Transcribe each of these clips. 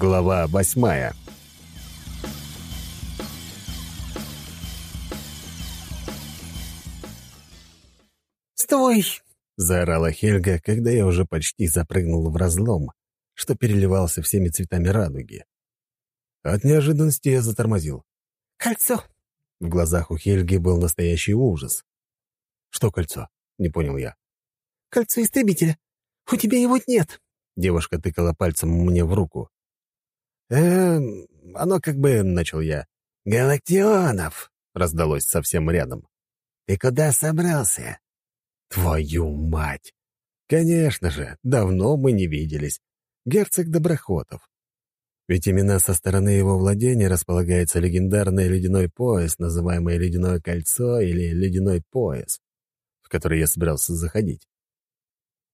Глава восьмая «Стой!» — заорала Хельга, когда я уже почти запрыгнул в разлом, что переливался всеми цветами радуги. От неожиданности я затормозил. «Кольцо!» В глазах у Хельги был настоящий ужас. «Что кольцо?» — не понял я. «Кольцо истребителя. У тебя его нет!» Девушка тыкала пальцем мне в руку. «Эм, оно как бы...» — начал я. «Галактионов!» — раздалось совсем рядом. «Ты куда собрался?» «Твою мать! Конечно же, давно мы не виделись. Герцог Доброхотов. Ведь именно со стороны его владения располагается легендарный ледяной пояс, называемый Ледяное кольцо или Ледяной пояс, в который я собирался заходить.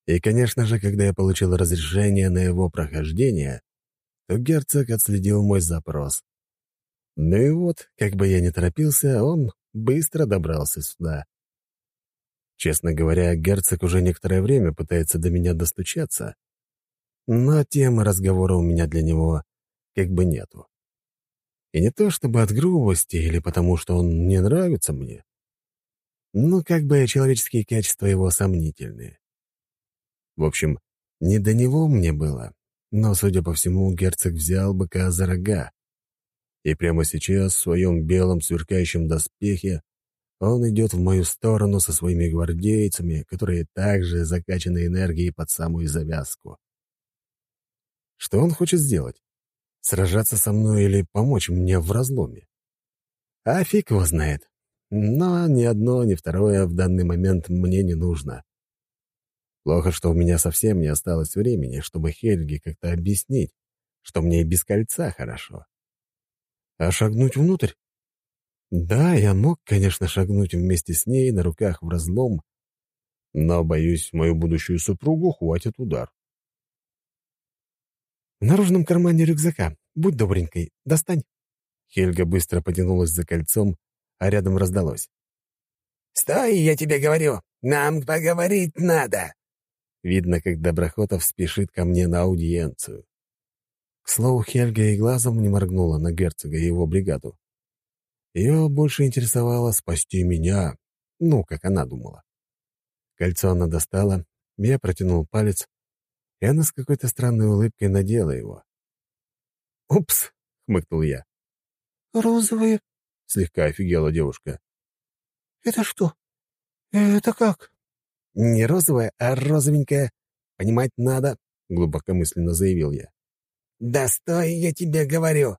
И, конечно же, когда я получил разрешение на его прохождение, то герцог отследил мой запрос. Ну и вот, как бы я ни торопился, он быстро добрался сюда. Честно говоря, герцог уже некоторое время пытается до меня достучаться, но темы разговора у меня для него как бы нету. И не то чтобы от грубости или потому, что он не нравится мне, но как бы человеческие качества его сомнительные. В общем, не до него мне было, но, судя по всему, герцог взял быка за рога. И прямо сейчас в своем белом сверкающем доспехе он идет в мою сторону со своими гвардейцами, которые также закачаны энергией под самую завязку. Что он хочет сделать? Сражаться со мной или помочь мне в разломе? А фиг его знает. Но ни одно, ни второе в данный момент мне не нужно. Плохо, что у меня совсем не осталось времени, чтобы Хельге как-то объяснить, что мне и без кольца хорошо. А шагнуть внутрь? Да, я мог, конечно, шагнуть вместе с ней на руках в разлом, но, боюсь, мою будущую супругу хватит удар. В наружном кармане рюкзака. Будь добренькой, достань. Хельга быстро потянулась за кольцом, а рядом раздалось. «Стой, я тебе говорю! Нам поговорить надо!» Видно, как Доброхотов спешит ко мне на аудиенцию. К слову, Хельга и глазом не моргнула на герцога и его бригаду. Ее больше интересовало спасти меня, ну, как она думала. Кольцо она достала, я протянул палец, и она с какой-то странной улыбкой надела его. «Упс!» — хмыкнул я. «Розовые?» — слегка офигела девушка. «Это что? Это как?» «Не розовая, а розовенькая. Понимать надо», — глубокомысленно заявил я. «Да стой, я тебе говорю!»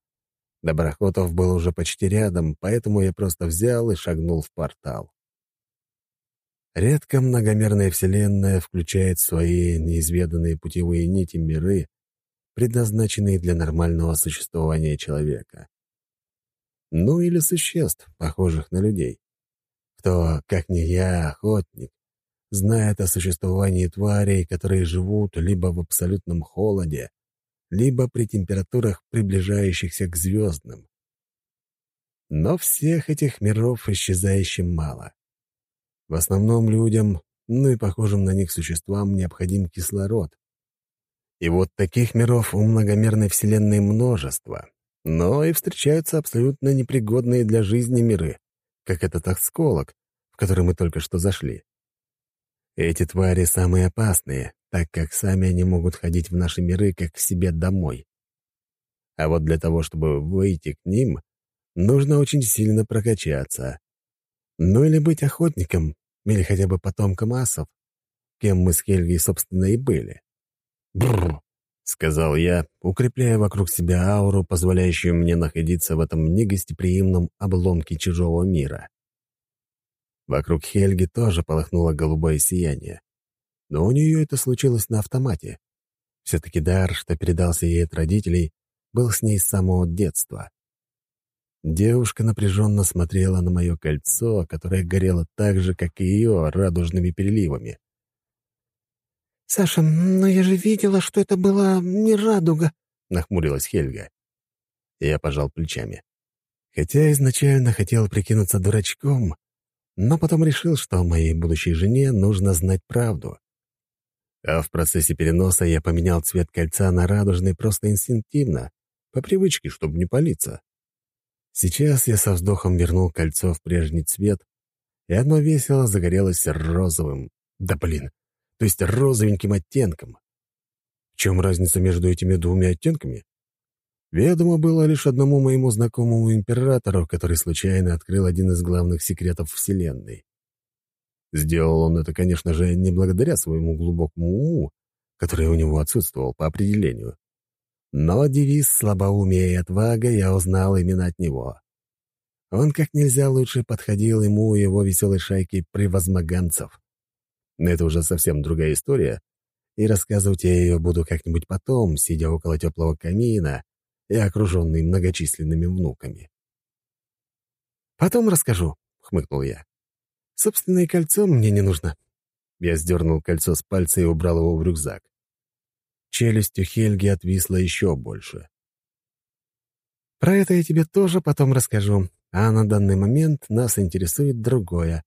Доброхотов был уже почти рядом, поэтому я просто взял и шагнул в портал. Редко многомерная Вселенная включает в свои неизведанные путевые нити миры, предназначенные для нормального существования человека. Ну или существ, похожих на людей. Кто, как не я, охотник, знает о существовании тварей, которые живут либо в абсолютном холоде, либо при температурах, приближающихся к звездным. Но всех этих миров исчезающе мало. В основном людям, ну и похожим на них существам, необходим кислород. И вот таких миров у многомерной Вселенной множество, но и встречаются абсолютно непригодные для жизни миры, как этот осколок, в который мы только что зашли. Эти твари самые опасные, так как сами они могут ходить в наши миры как к себе домой. А вот для того, чтобы выйти к ним, нужно очень сильно прокачаться. Ну или быть охотником, или хотя бы потомком асов, кем мы с Хельгой, собственно, и были. «Бррр», — сказал я, укрепляя вокруг себя ауру, позволяющую мне находиться в этом негостеприимном обломке чужого мира. Вокруг Хельги тоже полыхнуло голубое сияние. Но у нее это случилось на автомате. Все-таки дар, что передался ей от родителей, был с ней с самого детства. Девушка напряженно смотрела на мое кольцо, которое горело так же, как и ее, радужными переливами. «Саша, но я же видела, что это была не радуга», — нахмурилась Хельга. Я пожал плечами. Хотя изначально хотел прикинуться дурачком, но потом решил, что моей будущей жене нужно знать правду. А в процессе переноса я поменял цвет кольца на радужный просто инстинктивно, По привычке, чтобы не палиться. Сейчас я со вздохом вернул кольцо в прежний цвет, и оно весело загорелось розовым. Да блин, то есть розовеньким оттенком. В чем разница между этими двумя оттенками? Ведомо было лишь одному моему знакомому императору, который случайно открыл один из главных секретов Вселенной. Сделал он это, конечно же, не благодаря своему глубокому уму, который у него отсутствовал по определению. Но девиз «Слабоумие и отвага» я узнал именно от него. Он как нельзя лучше подходил ему и его веселой шайке превозмоганцев. Но это уже совсем другая история, и рассказывать я ее буду как-нибудь потом, сидя около теплого камина и окруженный многочисленными внуками. «Потом расскажу», — хмыкнул я. «Собственное кольцо мне не нужно». Я сдернул кольцо с пальца и убрал его в рюкзак. Челюсть у Хельги отвисла еще больше. «Про это я тебе тоже потом расскажу, а на данный момент нас интересует другое.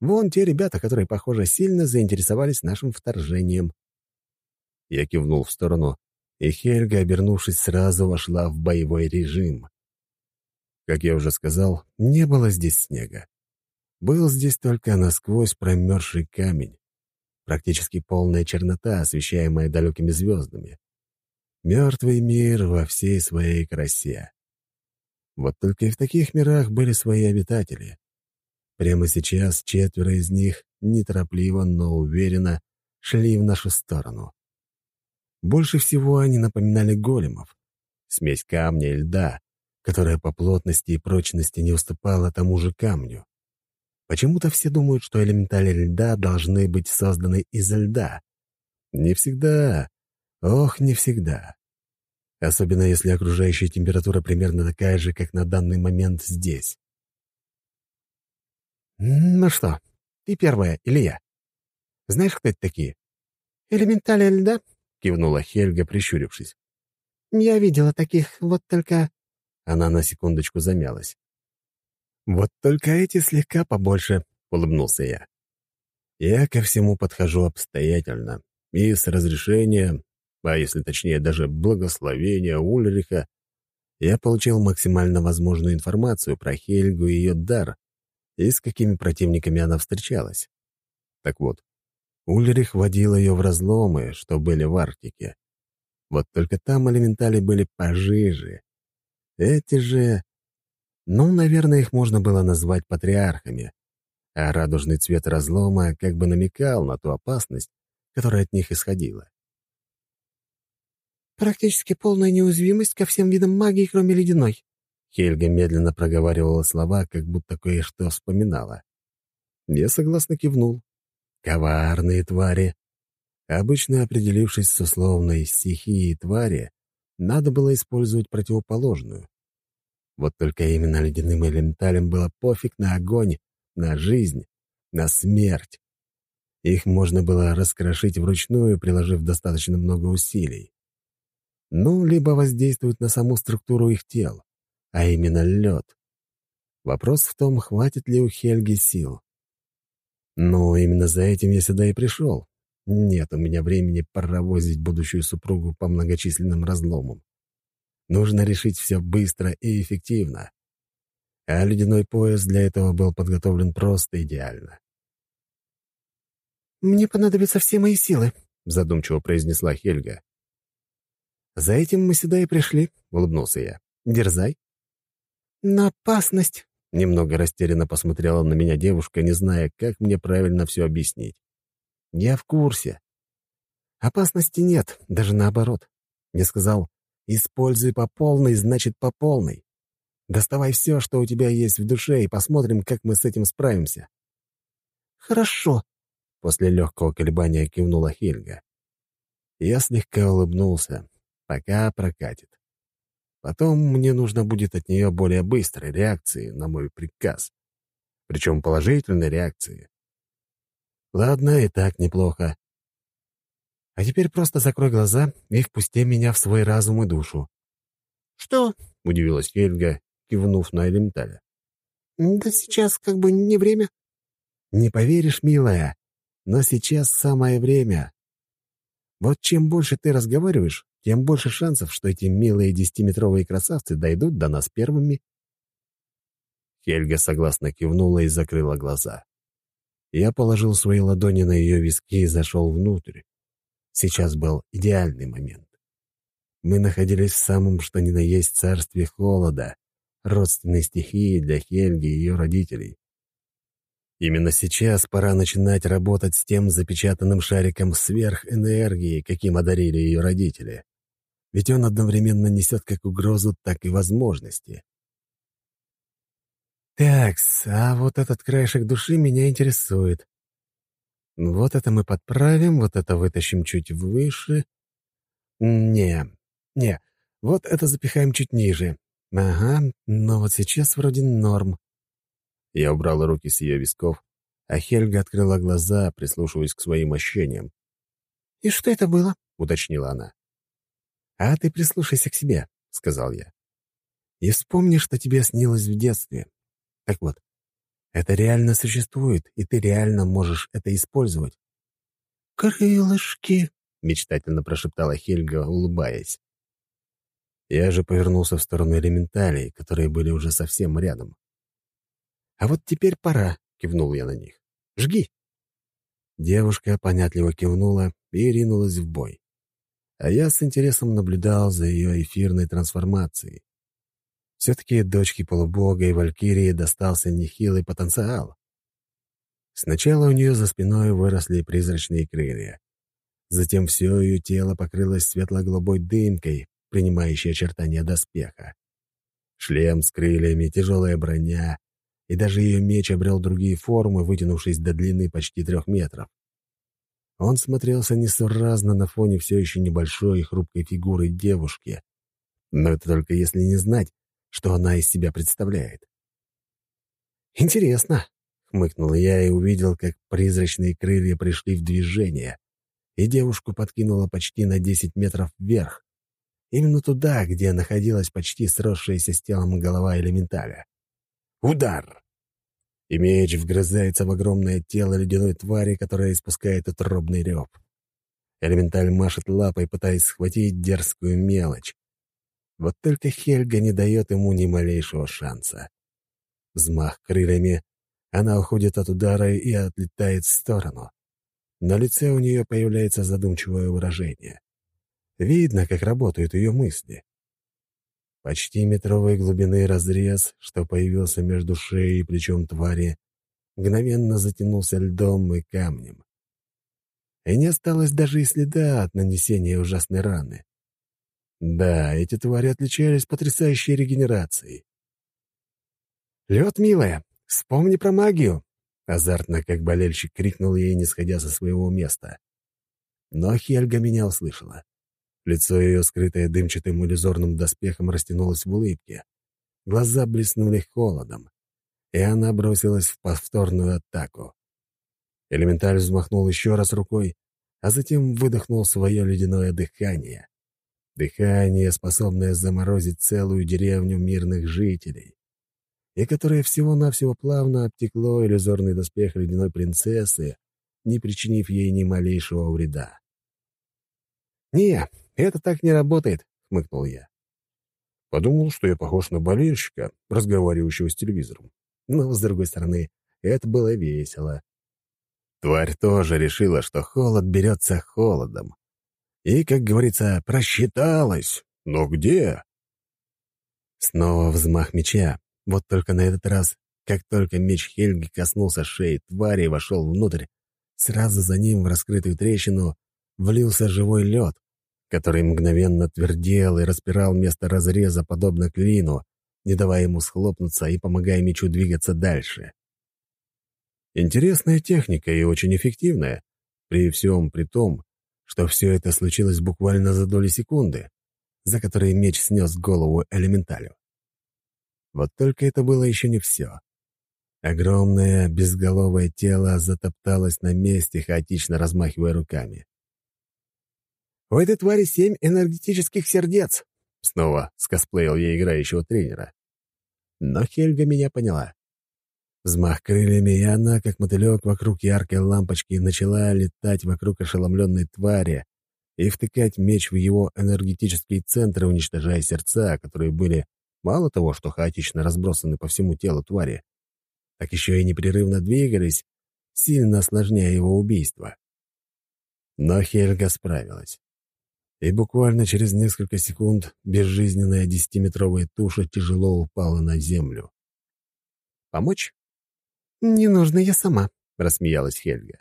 Вон те ребята, которые, похоже, сильно заинтересовались нашим вторжением». Я кивнул в сторону, и Хельга, обернувшись, сразу вошла в боевой режим. Как я уже сказал, не было здесь снега. Был здесь только насквозь промерзший камень практически полная чернота, освещаемая далекими звездами. Мертвый мир во всей своей красе. Вот только и в таких мирах были свои обитатели. Прямо сейчас четверо из них неторопливо, но уверенно шли в нашу сторону. Больше всего они напоминали големов. Смесь камня и льда, которая по плотности и прочности не уступала тому же камню. Почему-то все думают, что элементали льда должны быть созданы из льда. Не всегда. Ох, не всегда. Особенно если окружающая температура примерно такая же, как на данный момент здесь. «Ну что, ты первая или я? Знаешь, кто это такие?» «Элементали льда?» — кивнула Хельга, прищурившись. «Я видела таких, вот только...» Она на секундочку замялась. «Вот только эти слегка побольше», — улыбнулся я. «Я ко всему подхожу обстоятельно, и с разрешения, а если точнее даже благословения Ульриха, я получил максимально возможную информацию про Хельгу и ее дар, и с какими противниками она встречалась. Так вот, Ульрих водил ее в разломы, что были в Арктике. Вот только там элементали были пожиже. Эти же ну, наверное, их можно было назвать патриархами, а радужный цвет разлома как бы намекал на ту опасность, которая от них исходила. «Практически полная неуязвимость ко всем видам магии, кроме ледяной». Хельга медленно проговаривала слова, как будто кое-что вспоминала. Я согласно кивнул. Коварные твари. Обычно определившись с условной стихией твари, надо было использовать противоположную. Вот только именно ледяным элементалям было пофиг на огонь, на жизнь, на смерть. Их можно было раскрошить вручную, приложив достаточно много усилий. Ну, либо воздействовать на саму структуру их тел, а именно лед. Вопрос в том, хватит ли у Хельги сил. Ну, именно за этим я сюда и пришел. Нет у меня времени паровозить будущую супругу по многочисленным разломам. Нужно решить все быстро и эффективно. А ледяной пояс для этого был подготовлен просто идеально. «Мне понадобятся все мои силы», — задумчиво произнесла Хельга. «За этим мы сюда и пришли», — улыбнулся я. «Дерзай». «На опасность», — немного растерянно посмотрела на меня девушка, не зная, как мне правильно все объяснить. «Я в курсе. Опасности нет, даже наоборот. Я сказал, Используй по полной, значит, по полной. Доставай все, что у тебя есть в душе, и посмотрим, как мы с этим справимся». «Хорошо», — после легкого колебания кивнула Хельга. Я слегка улыбнулся. Пока прокатит. Потом мне нужно будет от нее более быстрой реакции на мой приказ. Причем положительной реакции. Ладно, и так неплохо. А теперь просто закрой глаза и впусти меня в свой разум и душу». «Что?» — удивилась Хельга, кивнув на элементаля. «Да сейчас как бы не время». «Не поверишь, милая, но сейчас самое время. Вот чем больше ты разговариваешь, тем больше шансов, что эти милые десятиметровые красавцы дойдут до нас первыми. Хельга согласно кивнула и закрыла глаза. Я положил свои ладони на ее виски и зашел внутрь. Сейчас был идеальный момент. Мы находились в самом что ни на есть царстве холода, родственной стихии для Хельги и ее родителей. Именно сейчас пора начинать работать с тем запечатанным шариком сверхэнергии, каким одарили ее родители. Ведь он одновременно несет как угрозу, так и возможности. «Такс, а вот этот краешек души меня интересует. Вот это мы подправим, вот это вытащим чуть выше. Не, не, вот это запихаем чуть ниже. Ага, но вот сейчас вроде норм. Я убрал руки с ее висков, а Хельга открыла глаза, прислушиваясь к своим ощущениям. «И что это было?» — уточнила она. «А ты прислушайся к себе», — сказал я. «И вспомни, что тебе снилось в детстве. Так вот, это реально существует, и ты реально можешь это использовать». «Крылышки», — мечтательно прошептала Хельга, улыбаясь. Я же повернулся в сторону элементалей, которые были уже совсем рядом. «А вот теперь пора», — кивнул я на них. «Жги!» Девушка понятливо кивнула и ринулась в бой. А я с интересом наблюдал за ее эфирной трансформацией. Все-таки дочке полубога и валькирии достался нехилый потенциал. Сначала у нее за спиной выросли призрачные крылья. Затем все ее тело покрылось светло-голубой дымкой, принимающей очертания доспеха. Шлем с крыльями, тяжелая броня, и даже ее меч обрел другие формы, вытянувшись до длины почти трех метров. Он смотрелся несуразно на фоне все еще небольшой и хрупкой фигуры девушки. Но это только если не знать, что она из себя представляет. «Интересно», — хмыкнул я и увидел, как призрачные крылья пришли в движение, и девушку подкинуло почти на 10 метров вверх, именно туда, где находилась почти сросшаяся с телом голова элементаля. Удар! И меч вгрызается в огромное тело ледяной твари, которая испускает утробный рев. Элементаль машет лапой, пытаясь схватить дерзкую мелочь. Вот только Хельга не дает ему ни малейшего шанса. Взмах крыльями, она уходит от удара и отлетает в сторону. На лице у нее появляется задумчивое выражение. Видно, как работают ее мысли. Почти метровой глубины разрез, что появился между шеей и плечом твари, мгновенно затянулся льдом и камнем. И не осталось даже и следа от нанесения ужасной раны. Да, эти твари отличались потрясающей регенерацией. «Лед, милая, вспомни про магию!» Азартно, как болельщик, крикнул ей, не сходя со своего места. Но Хельга меня услышала. Лицо ее, скрытое дымчатым иллюзорным доспехом, растянулось в улыбке. Глаза блеснули холодом, и она бросилась в повторную атаку. Элементаль взмахнул еще раз рукой, а затем выдохнул свое ледяное дыхание. Дыхание, способное заморозить целую деревню мирных жителей, и которое всего-навсего плавно обтекло иллюзорный доспех ледяной принцессы, не причинив ей ни малейшего вреда. «Не, это так не работает», — хмыкнул я. Подумал, что я похож на болельщика, разговаривающего с телевизором. Но, с другой стороны, это было весело. Тварь тоже решила, что холод берется холодом. И, как говорится, просчиталась. Но где? Снова взмах меча. Вот только на этот раз, как только меч Хельги коснулся шеи твари и вошел внутрь, сразу за ним в раскрытую трещину влился живой лед, который мгновенно твердел и распирал место разреза, подобно клину, не давая ему схлопнуться и помогая мечу двигаться дальше. Интересная техника и очень эффективная, при всем при том, что все это случилось буквально за доли секунды, за которые меч снес голову элементалю. Вот только это было еще не все. Огромное безголовое тело затопталось на месте, хаотично размахивая руками. «У этой твари семь энергетических сердец!» Снова скосплеил я играющего тренера. Но Хельга меня поняла. Взмах крыльями, и она, как мотылек вокруг яркой лампочки, начала летать вокруг ошеломленной твари, и втыкать меч в его энергетические центры, уничтожая сердца, которые были мало того, что хаотично разбросаны по всему телу твари, так еще и непрерывно двигались, сильно осложняя его убийство. Но Хельга справилась. И буквально через несколько секунд безжизненная десятиметровая туша тяжело упала на землю. «Помочь?» «Не нужно, я сама», — рассмеялась Хельга.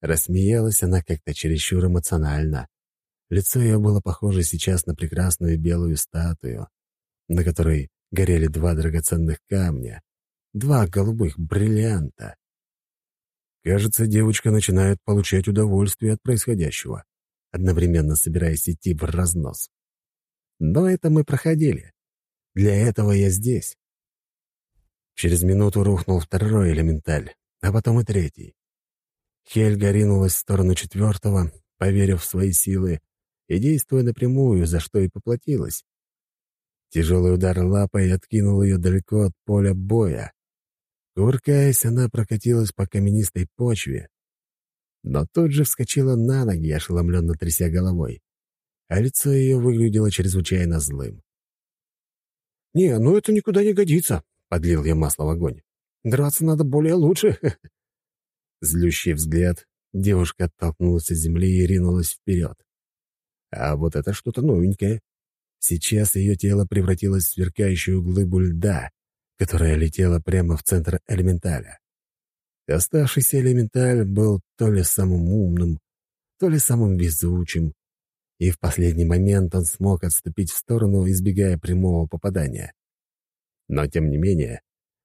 Рассмеялась она как-то чересчур эмоционально. Лицо ее было похоже сейчас на прекрасную белую статую, на которой горели два драгоценных камня, два голубых бриллианта. Кажется, девочка начинает получать удовольствие от происходящего, одновременно собираясь идти в разнос. Но это мы проходили. Для этого я здесь. Через минуту рухнул второй элементаль, а потом и третий. Хельга ринулась в сторону четвертого, поверив в свои силы и действуя напрямую, за что и поплатилась. Тяжелый удар лапой откинул ее далеко от поля боя. Кувыркаясь, она прокатилась по каменистой почве, но тут же вскочила на ноги, ошеломленно тряся головой, а лицо ее выглядело чрезвычайно злым. «Не, ну это никуда не годится», — подлил я масло в огонь. «Драться надо более лучше». Злющий взгляд, девушка оттолкнулась от земли и ринулась вперед. А вот это что-то новенькое. Сейчас ее тело превратилось в сверкающую глыбу льда, которая летела прямо в центр элементаля. Оставшийся элементаль был то ли самым умным, то ли самым везучим, и в последний момент он смог отступить в сторону, избегая прямого попадания. Но, тем не менее,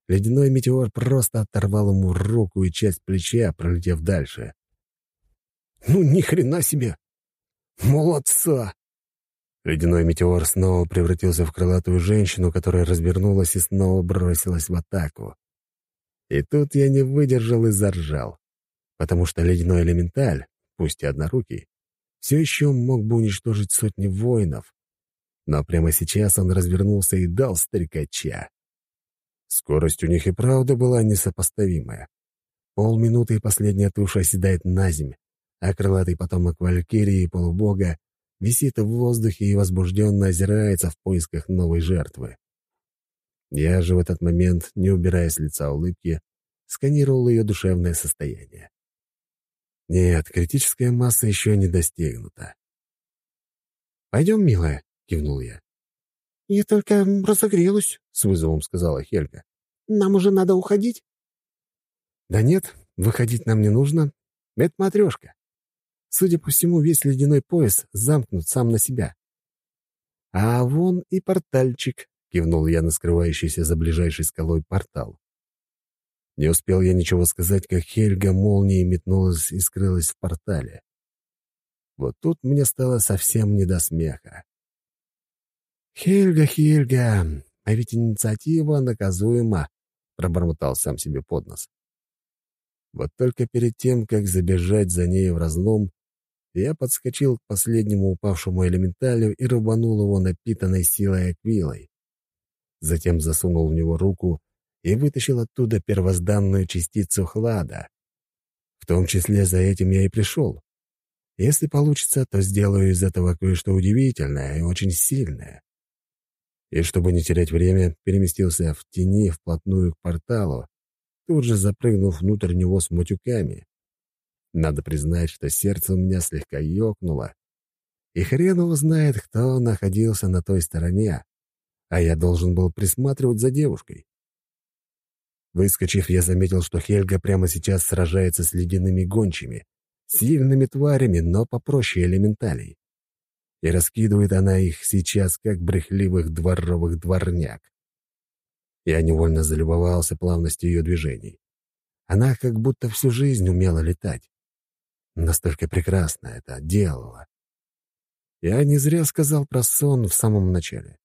ледяной метеор просто оторвал ему руку и часть плеча, пролетев дальше. «Ну, ни хрена себе! Молодца!» Ледяной метеор снова превратился в крылатую женщину, которая развернулась и снова бросилась в атаку. И тут я не выдержал и заржал, потому что ледяной элементаль, пусть и однорукий, все еще мог бы уничтожить сотни воинов. Но прямо сейчас он развернулся и дал старикача. Скорость у них и правда была несопоставимая. Полминуты и последняя туша оседает на земь, а крылатый потомок Валькирии и полубога висит в воздухе и возбужденно озирается в поисках новой жертвы. Я же в этот момент, не убирая с лица улыбки, сканировал ее душевное состояние. Нет, критическая масса еще не достигнута. «Пойдем, милая», — кивнул я. «Я только разогрелась», — с вызовом сказала Хельга. «Нам уже надо уходить?» «Да нет, выходить нам не нужно. Это матрешка. Судя по всему, весь ледяной пояс замкнут сам на себя. «А вон и портальчик», — кивнул я на скрывающийся за ближайшей скалой портал. Не успел я ничего сказать, как Хельга молнией метнулась и скрылась в портале. Вот тут мне стало совсем не до смеха. «Хельга, Хельга, а ведь инициатива наказуема», — пробормотал сам себе под нос. Вот только перед тем, как забежать за ней в разлом, я подскочил к последнему упавшему элементалю и рубанул его напитанной силой аквилой. Затем засунул в него руку и вытащил оттуда первозданную частицу хлада. В том числе за этим я и пришел. Если получится, то сделаю из этого кое-что удивительное и очень сильное. И чтобы не терять время, переместился в тени вплотную к порталу, тут же запрыгнув внутрь него с матюками. Надо признать, что сердце у меня слегка ёкнуло. И хрен его знает, кто находился на той стороне, а я должен был присматривать за девушкой. Выскочив, я заметил, что Хельга прямо сейчас сражается с ледяными гончими, сильными тварями, но попроще элементалей. И раскидывает она их сейчас, как брехливых дворовых дворняк. Я невольно залюбовался плавностью ее движений. Она как будто всю жизнь умела летать. Настолько прекрасно это делала. Я не зря сказал про сон в самом начале.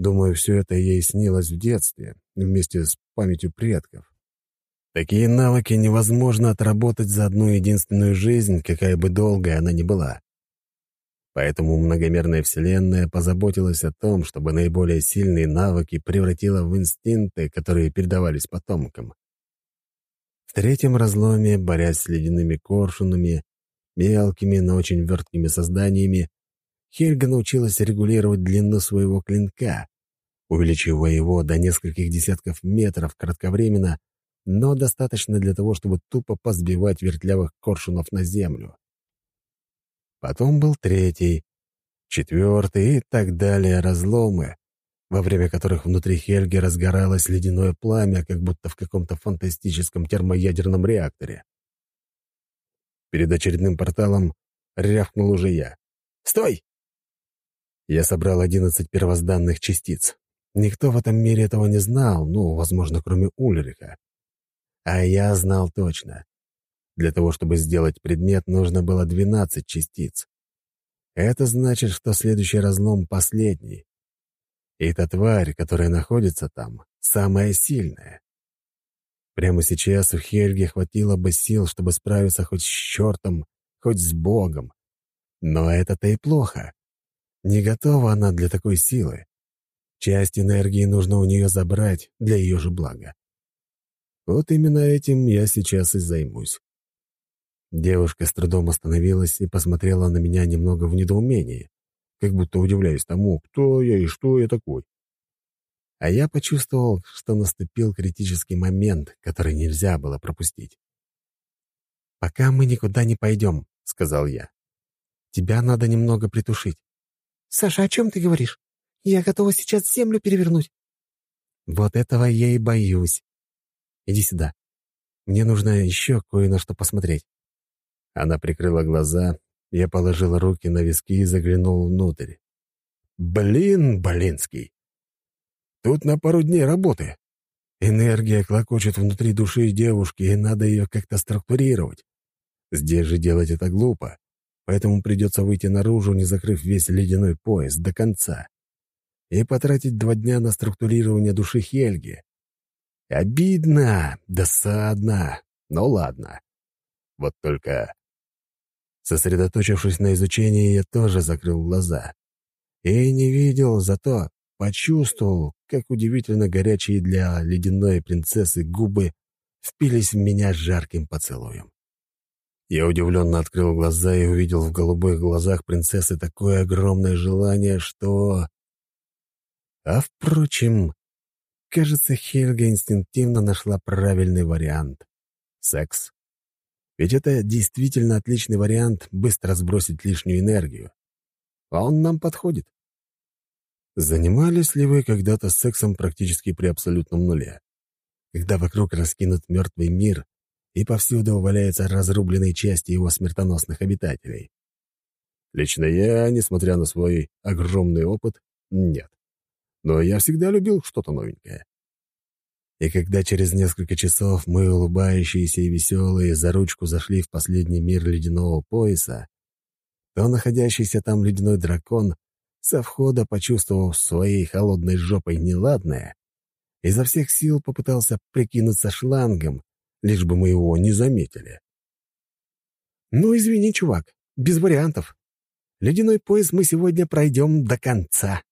Думаю, все это ей снилось в детстве, вместе с памятью предков. Такие навыки невозможно отработать за одну единственную жизнь, какая бы долгая она ни была. Поэтому многомерная Вселенная позаботилась о том, чтобы наиболее сильные навыки превратила в инстинкты, которые передавались потомкам. В третьем разломе, борясь с ледяными коршунами, Мелкими, но очень верткими созданиями Хельга научилась регулировать длину своего клинка, увеличивая его до нескольких десятков метров кратковременно, но достаточно для того, чтобы тупо позбивать вертлявых коршунов на землю. Потом был третий, четвертый и так далее разломы, во время которых внутри Хельги разгоралось ледяное пламя, как будто в каком-то фантастическом термоядерном реакторе. Перед очередным порталом рявкнул уже я. «Стой!» Я собрал одиннадцать первозданных частиц. Никто в этом мире этого не знал, ну, возможно, кроме Ульриха. А я знал точно. Для того, чтобы сделать предмет, нужно было двенадцать частиц. Это значит, что следующий разлом последний. И эта тварь, которая находится там, самая сильная. Прямо сейчас у Хельги хватило бы сил, чтобы справиться хоть с чертом, хоть с Богом. Но это-то и плохо. Не готова она для такой силы. Часть энергии нужно у нее забрать для ее же блага. Вот именно этим я сейчас и займусь. Девушка с трудом остановилась и посмотрела на меня немного в недоумении, как будто удивляясь тому, кто я и что я такой. А я почувствовал, что наступил критический момент, который нельзя было пропустить. «Пока мы никуда не пойдем», — сказал я. «Тебя надо немного притушить. «Саша, о чем ты говоришь? Я готова сейчас землю перевернуть». «Вот этого я и боюсь. Иди сюда. Мне нужно еще кое на что посмотреть». Она прикрыла глаза, я положил руки на виски и заглянул внутрь. «Блин, Болинский! Тут на пару дней работы. Энергия клокочет внутри души девушки, и надо ее как-то структурировать. Здесь же делать это глупо поэтому придется выйти наружу, не закрыв весь ледяной пояс до конца, и потратить два дня на структурирование души Хельги. Обидно, досадно, но ладно. Вот только... Сосредоточившись на изучении, я тоже закрыл глаза. И не видел, зато почувствовал, как удивительно горячие для ледяной принцессы губы впились в меня жарким поцелуем. Я удивленно открыл глаза и увидел в голубых глазах принцессы такое огромное желание, что... А впрочем, кажется, Хельга инстинктивно нашла правильный вариант — секс. Ведь это действительно отличный вариант быстро сбросить лишнюю энергию. А он нам подходит. Занимались ли вы когда-то сексом практически при абсолютном нуле? Когда вокруг раскинут мертвый мир, и повсюду валяются разрубленные части его смертоносных обитателей. Лично я, несмотря на свой огромный опыт, нет. Но я всегда любил что-то новенькое. И когда через несколько часов мы, улыбающиеся и веселые, за ручку зашли в последний мир ледяного пояса, то находящийся там ледяной дракон, со входа почувствовав своей холодной жопой неладное, изо всех сил попытался прикинуться шлангом, лишь бы мы его не заметили. «Ну, извини, чувак, без вариантов. Ледяной пояс мы сегодня пройдем до конца».